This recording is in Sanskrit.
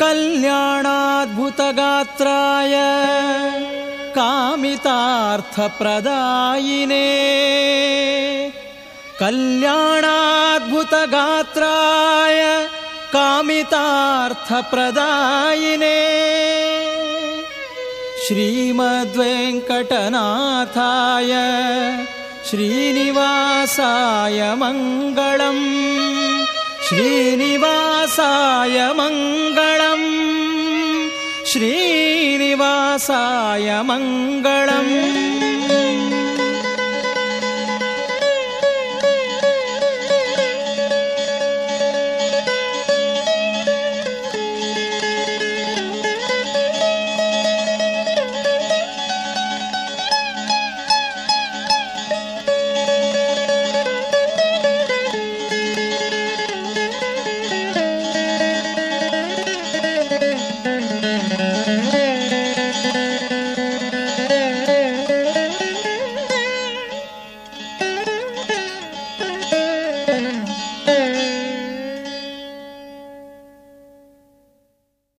कल्याणाद्भुतगात्राय कामितार्थप्रदायिने। कल्याणाद्भुतगात्राय कामितार्थप्रदायिने। श्रीमद्वेङ्कटनाथाय श्रीनिवासाय मङ्गलम्। श्रीनिवासाय मङ्गलम् श्रीनिवासाय मङ्गलम्